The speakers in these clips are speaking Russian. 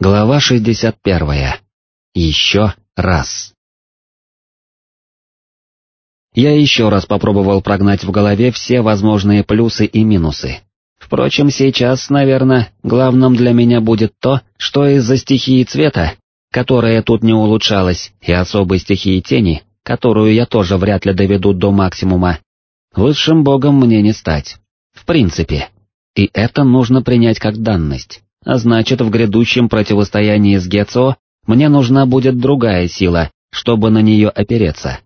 Глава 61. Еще раз. Я еще раз попробовал прогнать в голове все возможные плюсы и минусы. Впрочем, сейчас, наверное, главным для меня будет то, что из-за стихии цвета, которая тут не улучшалась, и особой стихии тени, которую я тоже вряд ли доведу до максимума, высшим богом мне не стать. В принципе. И это нужно принять как данность а значит в грядущем противостоянии с Гецо мне нужна будет другая сила, чтобы на нее опереться.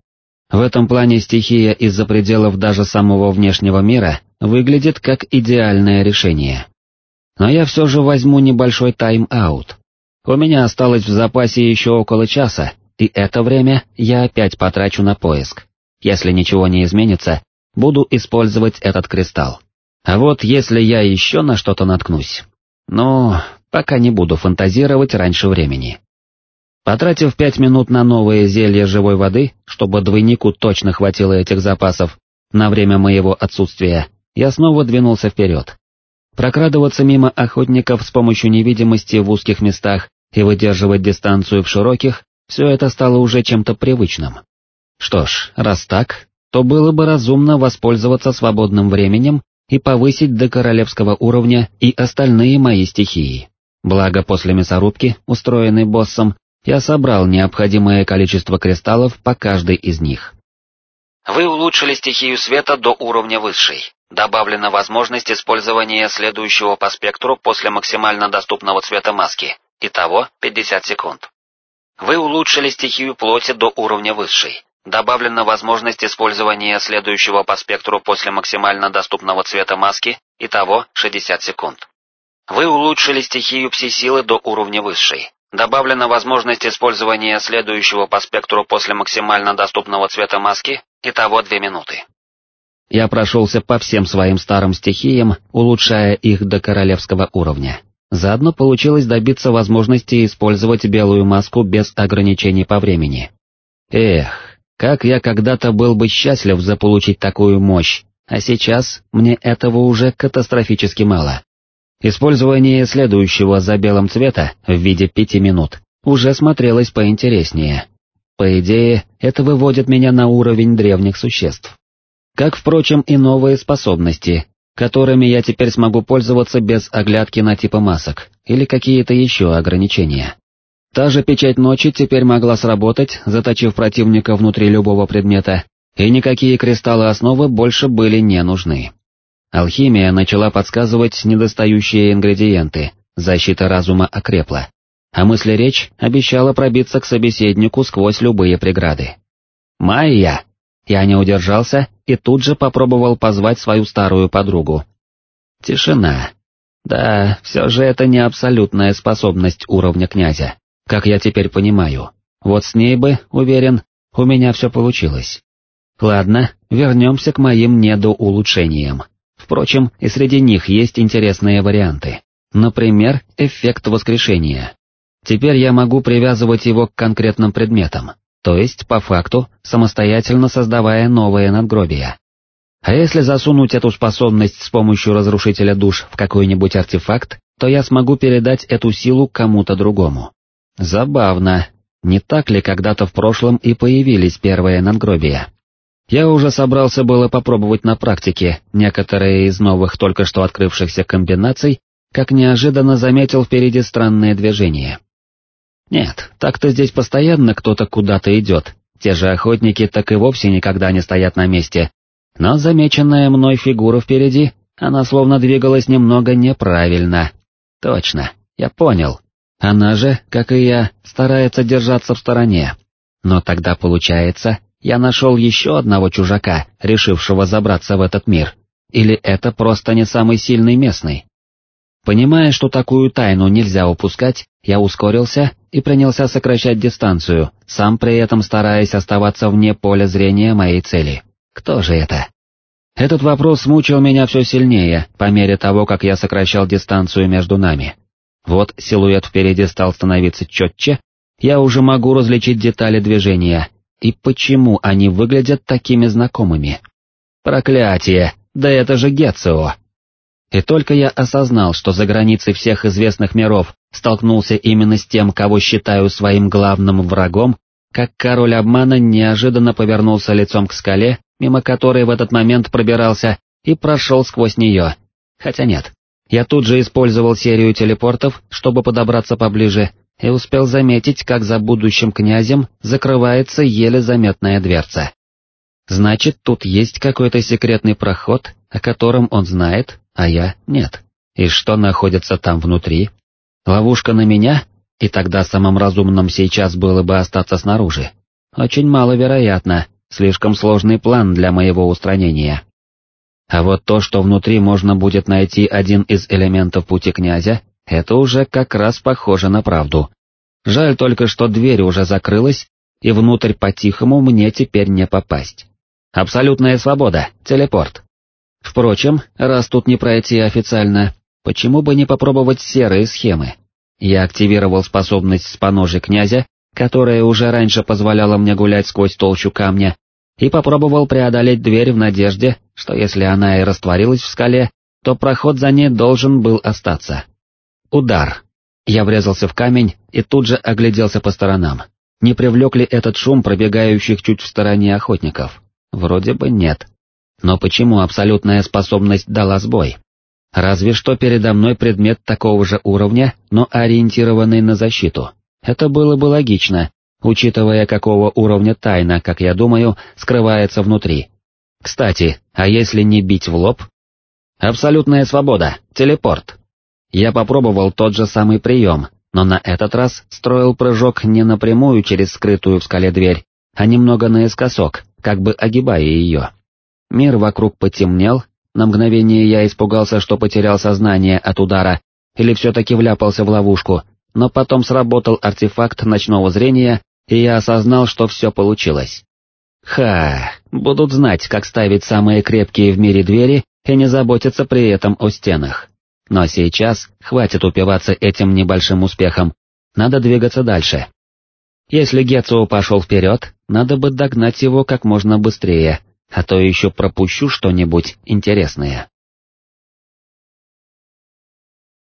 В этом плане стихия из-за пределов даже самого внешнего мира выглядит как идеальное решение. Но я все же возьму небольшой тайм-аут. У меня осталось в запасе еще около часа, и это время я опять потрачу на поиск. Если ничего не изменится, буду использовать этот кристалл. А вот если я еще на что-то наткнусь, но пока не буду фантазировать раньше времени. Потратив пять минут на новое зелье живой воды, чтобы двойнику точно хватило этих запасов, на время моего отсутствия, я снова двинулся вперед. Прокрадываться мимо охотников с помощью невидимости в узких местах и выдерживать дистанцию в широких, все это стало уже чем-то привычным. Что ж, раз так, то было бы разумно воспользоваться свободным временем и повысить до королевского уровня и остальные мои стихии. Благо после мясорубки, устроенной боссом, я собрал необходимое количество кристаллов по каждой из них. Вы улучшили стихию света до уровня высшей. Добавлена возможность использования следующего по спектру после максимально доступного цвета маски. Итого 50 секунд. Вы улучшили стихию плоти до уровня высшей. Добавлена возможность использования следующего по спектру после максимально доступного цвета маски, итого 60 секунд. Вы улучшили стихию пси-силы до уровня высшей. Добавлена возможность использования следующего по спектру после максимально доступного цвета маски, итого 2 минуты. Я прошелся по всем своим старым стихиям, улучшая их до королевского уровня. Заодно получилось добиться возможности использовать белую маску без ограничений по времени. Эх, как я когда-то был бы счастлив заполучить такую мощь, а сейчас мне этого уже катастрофически мало. Использование следующего за белым цвета в виде пяти минут уже смотрелось поинтереснее. По идее, это выводит меня на уровень древних существ. Как, впрочем, и новые способности, которыми я теперь смогу пользоваться без оглядки на типы масок или какие-то еще ограничения. Та же печать ночи теперь могла сработать, заточив противника внутри любого предмета, и никакие кристаллы основы больше были не нужны. Алхимия начала подсказывать недостающие ингредиенты, защита разума окрепла, а мысли-речь обещала пробиться к собеседнику сквозь любые преграды. «Майя!» Я не удержался и тут же попробовал позвать свою старую подругу. Тишина. Да, все же это не абсолютная способность уровня князя как я теперь понимаю. Вот с ней бы, уверен, у меня все получилось. Ладно, вернемся к моим недоулучшениям. Впрочем, и среди них есть интересные варианты. Например, эффект воскрешения. Теперь я могу привязывать его к конкретным предметам, то есть, по факту, самостоятельно создавая новые надгробия. А если засунуть эту способность с помощью разрушителя душ в какой-нибудь артефакт, то я смогу передать эту силу кому-то другому. Забавно, не так ли когда-то в прошлом и появились первые надгробия? Я уже собрался было попробовать на практике некоторые из новых только что открывшихся комбинаций, как неожиданно заметил впереди странное движение. Нет, так-то здесь постоянно кто-то куда-то идет, те же охотники так и вовсе никогда не стоят на месте, но замеченная мной фигура впереди, она словно двигалась немного неправильно. Точно, я понял, она же, как и я, старается держаться в стороне. Но тогда получается, я нашел еще одного чужака, решившего забраться в этот мир. Или это просто не самый сильный местный? Понимая, что такую тайну нельзя упускать, я ускорился и принялся сокращать дистанцию, сам при этом стараясь оставаться вне поля зрения моей цели. Кто же это? Этот вопрос мучил меня все сильнее, по мере того, как я сокращал дистанцию между нами. Вот силуэт впереди стал становиться четче, я уже могу различить детали движения, и почему они выглядят такими знакомыми. Проклятие, да это же Гецио. И только я осознал, что за границей всех известных миров столкнулся именно с тем, кого считаю своим главным врагом, как король обмана неожиданно повернулся лицом к скале, мимо которой в этот момент пробирался, и прошел сквозь нее. Хотя нет, я тут же использовал серию телепортов, чтобы подобраться поближе, и успел заметить, как за будущим князем закрывается еле заметная дверца. Значит, тут есть какой-то секретный проход, о котором он знает, а я нет. И что находится там внутри? Ловушка на меня? И тогда самым разумным сейчас было бы остаться снаружи. Очень маловероятно, слишком сложный план для моего устранения. А вот то, что внутри можно будет найти один из элементов пути князя, это уже как раз похоже на правду. Жаль только, что дверь уже закрылась, и внутрь по-тихому мне теперь не попасть. Абсолютная свобода, телепорт. Впрочем, раз тут не пройти официально, почему бы не попробовать серые схемы? Я активировал способность с поножи князя, которая уже раньше позволяла мне гулять сквозь толщу камня, и попробовал преодолеть дверь в надежде, что если она и растворилась в скале, то проход за ней должен был остаться. Удар. Я врезался в камень и тут же огляделся по сторонам. Не привлек ли этот шум пробегающих чуть в стороне охотников? Вроде бы нет. Но почему абсолютная способность дала сбой? Разве что передо мной предмет такого же уровня, но ориентированный на защиту. Это было бы логично, учитывая какого уровня тайна, как я думаю, скрывается внутри. Кстати, а если не бить в лоб? Абсолютная свобода, телепорт. Я попробовал тот же самый прием, но на этот раз строил прыжок не напрямую через скрытую в скале дверь, а немного наискосок, как бы огибая ее. Мир вокруг потемнел, на мгновение я испугался, что потерял сознание от удара, или все-таки вляпался в ловушку, но потом сработал артефакт ночного зрения, и я осознал, что все получилось. Ха, будут знать, как ставить самые крепкие в мире двери и не заботиться при этом о стенах. Но сейчас хватит упиваться этим небольшим успехом, надо двигаться дальше. Если Гетсуо пошел вперед, надо бы догнать его как можно быстрее, а то еще пропущу что-нибудь интересное.